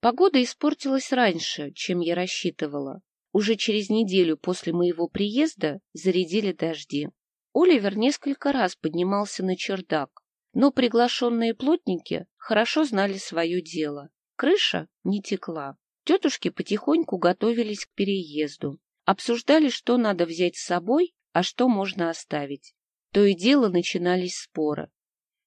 Погода испортилась раньше, чем я рассчитывала. Уже через неделю после моего приезда зарядили дожди. Оливер несколько раз поднимался на чердак, но приглашенные плотники хорошо знали свое дело. Крыша не текла. Тетушки потихоньку готовились к переезду. Обсуждали, что надо взять с собой, а что можно оставить. То и дело начинались споры.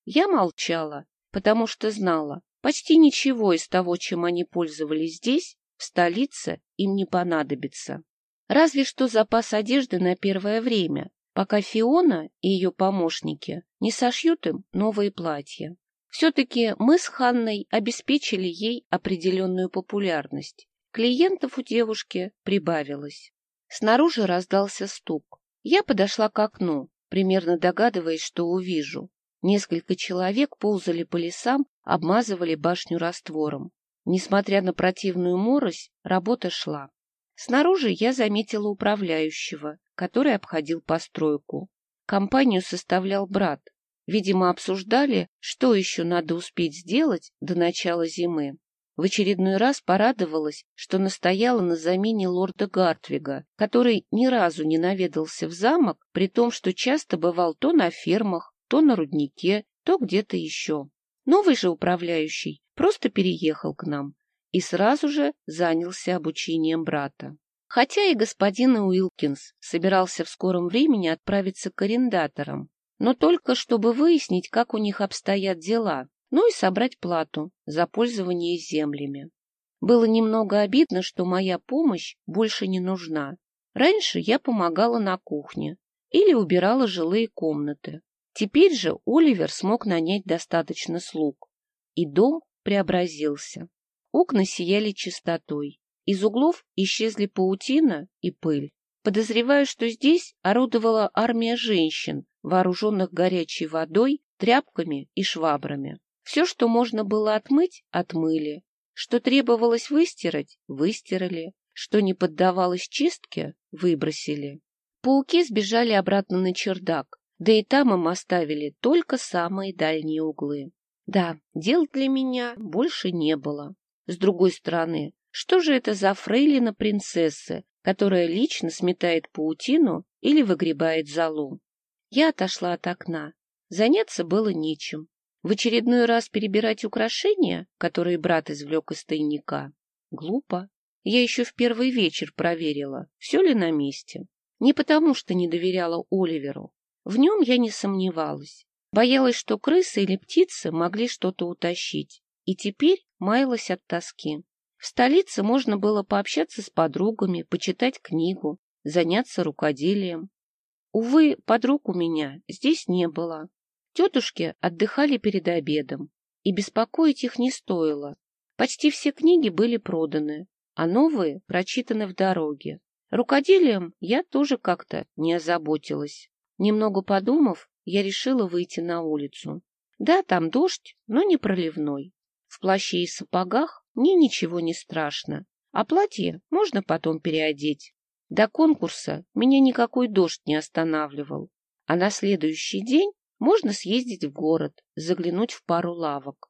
Я молчала, потому что знала, почти ничего из того, чем они пользовались здесь, в столице, им не понадобится. Разве что запас одежды на первое время, пока Фиона и ее помощники не сошьют им новые платья. Все-таки мы с Ханной обеспечили ей определенную популярность. Клиентов у девушки прибавилось. Снаружи раздался стук. Я подошла к окну, примерно догадываясь, что увижу. Несколько человек ползали по лесам, обмазывали башню раствором. Несмотря на противную морось, работа шла. Снаружи я заметила управляющего, который обходил постройку. Компанию составлял брат, Видимо, обсуждали, что еще надо успеть сделать до начала зимы. В очередной раз порадовалась, что настояла на замене лорда Гартвига, который ни разу не наведался в замок, при том, что часто бывал то на фермах, то на руднике, то где-то еще. Новый же управляющий просто переехал к нам и сразу же занялся обучением брата. Хотя и господин Уилкинс собирался в скором времени отправиться к арендаторам, но только чтобы выяснить, как у них обстоят дела, ну и собрать плату за пользование землями. Было немного обидно, что моя помощь больше не нужна. Раньше я помогала на кухне или убирала жилые комнаты. Теперь же Оливер смог нанять достаточно слуг, и дом преобразился. Окна сияли чистотой, из углов исчезли паутина и пыль. Подозреваю, что здесь орудовала армия женщин, вооруженных горячей водой, тряпками и швабрами. Все, что можно было отмыть, отмыли. Что требовалось выстирать, выстирали. Что не поддавалось чистке, выбросили. Пауки сбежали обратно на чердак, да и там им оставили только самые дальние углы. Да, дел для меня больше не было. С другой стороны, что же это за фрейлина принцессы, которая лично сметает паутину или выгребает золу? Я отошла от окна. Заняться было нечем. В очередной раз перебирать украшения, которые брат извлек из тайника, глупо. Я еще в первый вечер проверила, все ли на месте. Не потому, что не доверяла Оливеру. В нем я не сомневалась. Боялась, что крысы или птицы могли что-то утащить. И теперь маялась от тоски. В столице можно было пообщаться с подругами, почитать книгу, заняться рукоделием. Увы, подруг у меня здесь не было. Тетушки отдыхали перед обедом, и беспокоить их не стоило. Почти все книги были проданы, а новые прочитаны в дороге. Рукоделием я тоже как-то не озаботилась. Немного подумав, я решила выйти на улицу. Да, там дождь, но не проливной. В плаще и сапогах мне ничего не страшно, а платье можно потом переодеть. До конкурса меня никакой дождь не останавливал, а на следующий день можно съездить в город, заглянуть в пару лавок.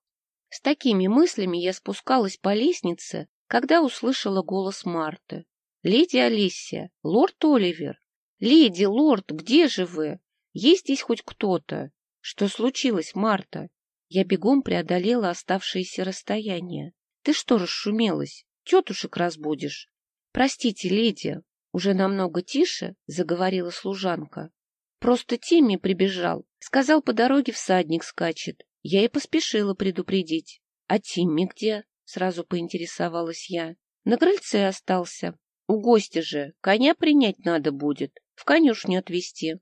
С такими мыслями я спускалась по лестнице, когда услышала голос Марты. — Леди Алисия, лорд Оливер. — Леди, лорд, где же вы? Есть здесь хоть кто-то? Что случилось, Марта? Я бегом преодолела оставшееся расстояние. Ты что расшумелась? Тетушек разбудишь. Простите, леди, уже намного тише заговорила служанка. Просто Тимми прибежал. Сказал, по дороге всадник скачет. Я и поспешила предупредить. А Тимми где? Сразу поинтересовалась я. На крыльце остался. У гостя же коня принять надо будет. В конюшню отвезти.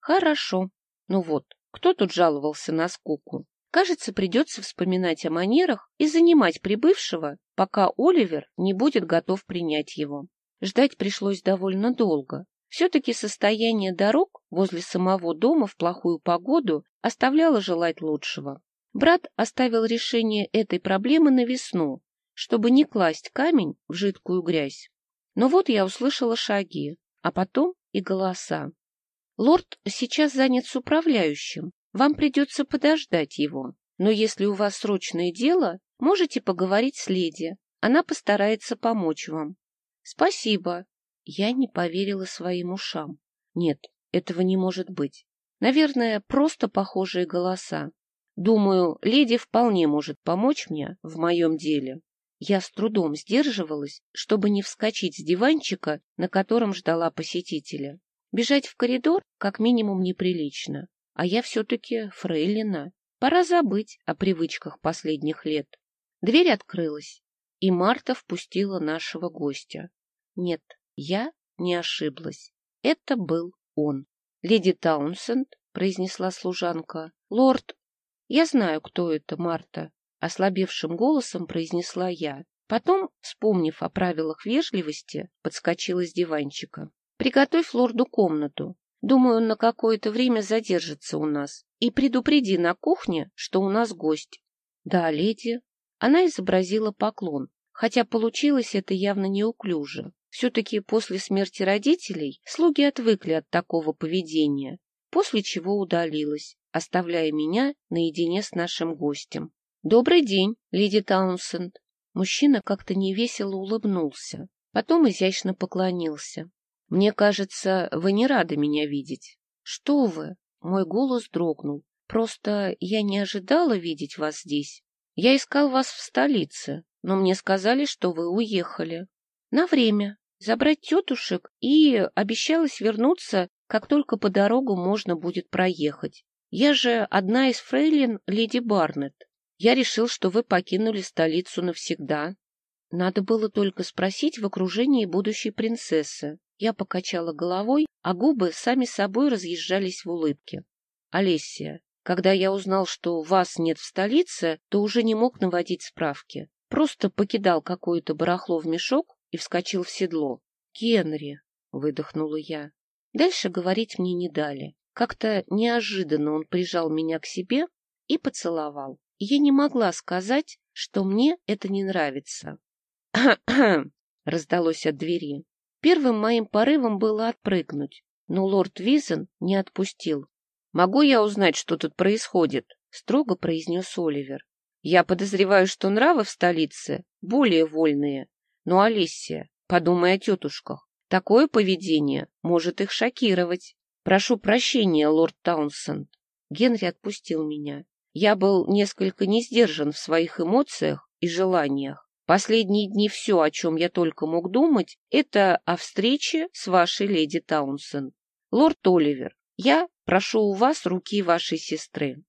Хорошо. Ну вот, кто тут жаловался на скуку? Кажется, придется вспоминать о манерах и занимать прибывшего, пока Оливер не будет готов принять его. Ждать пришлось довольно долго. Все-таки состояние дорог возле самого дома в плохую погоду оставляло желать лучшего. Брат оставил решение этой проблемы на весну, чтобы не класть камень в жидкую грязь. Но вот я услышала шаги, а потом и голоса. «Лорд сейчас занят с управляющим. Вам придется подождать его. Но если у вас срочное дело, можете поговорить с леди. Она постарается помочь вам. Спасибо. Я не поверила своим ушам. Нет, этого не может быть. Наверное, просто похожие голоса. Думаю, леди вполне может помочь мне в моем деле. Я с трудом сдерживалась, чтобы не вскочить с диванчика, на котором ждала посетителя. Бежать в коридор как минимум неприлично, а я все-таки фрейлина. Пора забыть о привычках последних лет. Дверь открылась, и Марта впустила нашего гостя. Нет, я не ошиблась. Это был он. «Леди Таунсенд», — произнесла служанка, — «лорд...» «Я знаю, кто это, Марта», — ослабевшим голосом произнесла я. Потом, вспомнив о правилах вежливости, подскочила с диванчика. «Приготовь лорду комнату. Думаю, он на какое-то время задержится у нас. И предупреди на кухне, что у нас гость». «Да, леди». Она изобразила поклон, хотя получилось это явно неуклюже. Все-таки после смерти родителей слуги отвыкли от такого поведения, после чего удалилась, оставляя меня наедине с нашим гостем. «Добрый день, леди Таунсенд». Мужчина как-то невесело улыбнулся, потом изящно поклонился. «Мне кажется, вы не рады меня видеть». «Что вы?» Мой голос дрогнул. «Просто я не ожидала видеть вас здесь. Я искал вас в столице, но мне сказали, что вы уехали. На время. Забрать тетушек и обещалась вернуться, как только по дорогу можно будет проехать. Я же одна из фрейлин леди Барнетт. Я решил, что вы покинули столицу навсегда. Надо было только спросить в окружении будущей принцессы. Я покачала головой, а губы сами собой разъезжались в улыбке. Олесия, когда я узнал, что вас нет в столице, то уже не мог наводить справки. Просто покидал какое-то барахло в мешок и вскочил в седло. «Генри!» — выдохнула я. Дальше говорить мне не дали. Как-то неожиданно он прижал меня к себе и поцеловал. Я не могла сказать, что мне это не нравится. раздалось от двери. Первым моим порывом было отпрыгнуть, но лорд Визен не отпустил. «Могу я узнать, что тут происходит?» — строго произнес Оливер. «Я подозреваю, что нравы в столице более вольные, но, Алисия, подумай о тетушках. Такое поведение может их шокировать. Прошу прощения, лорд Таунсенд. Генри отпустил меня. Я был несколько не сдержан в своих эмоциях и желаниях. Последние дни все, о чем я только мог думать, это о встрече с вашей леди Таунсенд. Лорд Оливер, я прошу у вас руки вашей сестры.